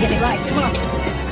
get it right. Come on.